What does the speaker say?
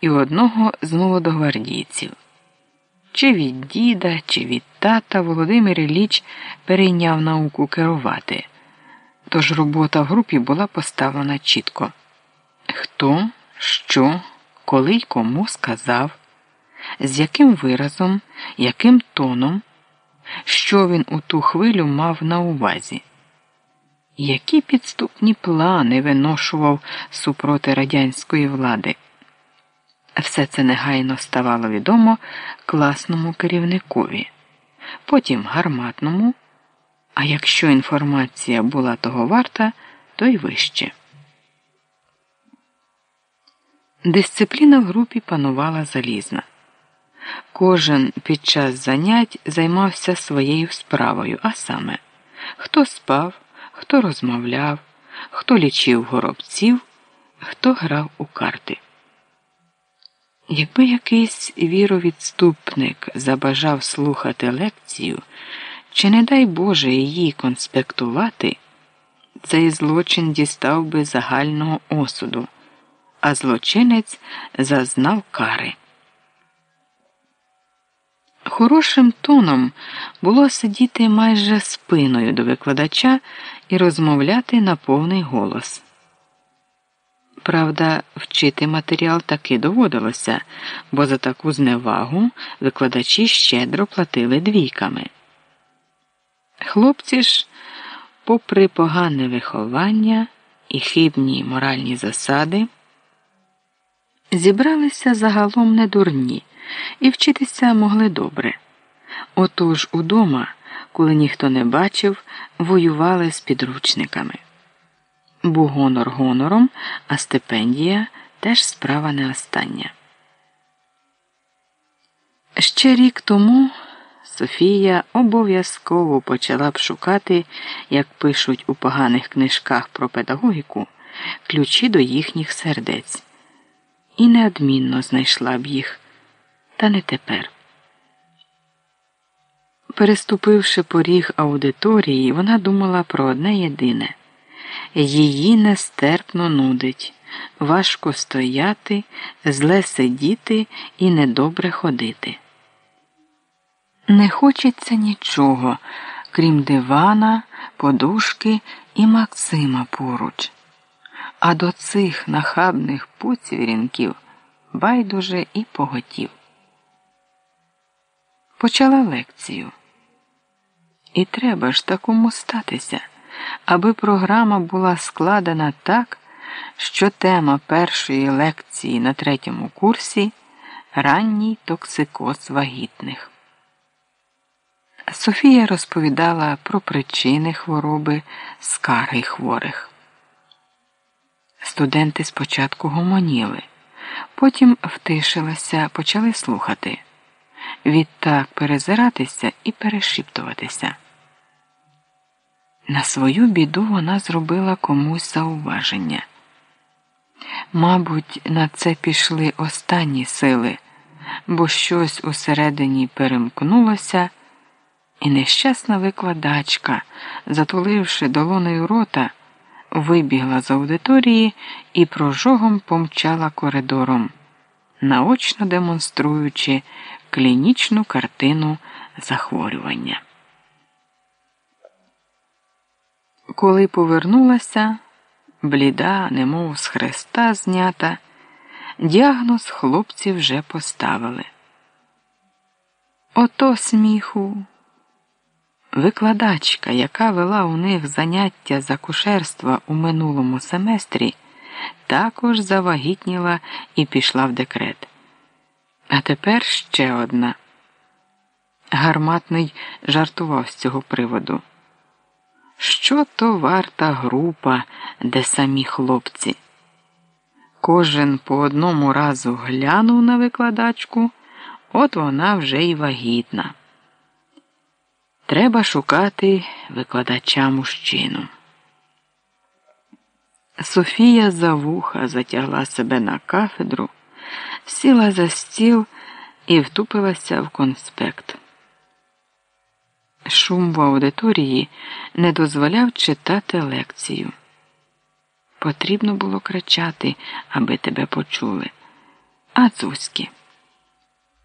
і одного з молодогвардійців. Чи від діда, чи від тата Володимир Ілліч перейняв науку керувати. Тож робота в групі була поставлена чітко. Хто, що, коли й кому сказав, з яким виразом, яким тоном, що він у ту хвилю мав на увазі, які підступні плани виношував супроти радянської влади. Все це негайно ставало відомо класному керівникові, потім гарматному, а якщо інформація була того варта, то й вище. Дисципліна в групі панувала залізна. Кожен під час занять займався своєю справою, а саме, хто спав, хто розмовляв, хто лічив горобців, хто грав у карти. Якби якийсь віровідступник забажав слухати лекцію, чи, не дай Боже, її конспектувати, цей злочин дістав би загального осуду, а злочинець зазнав кари. Хорошим тоном було сидіти майже спиною до викладача і розмовляти на повний голос. Правда, вчити матеріал таки доводилося, бо за таку зневагу викладачі щедро платили двійками. Хлопці ж, попри погане виховання і хибні моральні засади, зібралися загалом не дурні і вчитися могли добре. Отож удома, коли ніхто не бачив, воювали з підручниками. Бо гонор гонором, а стипендія теж справа не остання. Ще рік тому Софія обов'язково почала б шукати, як пишуть у поганих книжках про педагогіку, ключі до їхніх сердець, і неодмінно знайшла б їх, та не тепер. Переступивши поріг аудиторії, вона думала про одне єдине. Її нестерпно нудить, важко стояти, зле сидіти і недобре ходити. Не хочеться нічого, крім дивана, подушки і Максима поруч. А до цих нахабних поцвірінків байдуже і поготів. Почала лекцію. І треба ж такому статися аби програма була складена так, що тема першої лекції на третьому курсі ранній токсикоз вагітних. Софія розповідала про причини хвороби скарги хворих. Студенти спочатку гомоніли, потім втишилися, почали слухати, відтак перезиратися і перешіптуватися. На свою біду вона зробила комусь зауваження. Мабуть, на це пішли останні сили, бо щось усередині перемкнулося, і нещасна викладачка, затуливши долоною рота, вибігла з аудиторії і прожогом помчала коридором, наочно демонструючи клінічну картину захворювання. Коли повернулася, бліда, немов з хреста знята, діагноз хлопці вже поставили. Ото сміху. Викладачка, яка вела у них заняття з акушерства у минулому семестрі, також завагітніла і пішла в декрет. А тепер ще одна. Гарматний жартував з цього приводу. Що то варта група, де самі хлопці? Кожен по одному разу глянув на викладачку, от вона вже й вагітна. Треба шукати викладача мужчину. Софія за вуха затягла себе на кафедру, сіла за стіл і втупилася в конспект. Шум в аудиторії не дозволяв читати лекцію. Потрібно було кричати, аби тебе почули. а Цуськи.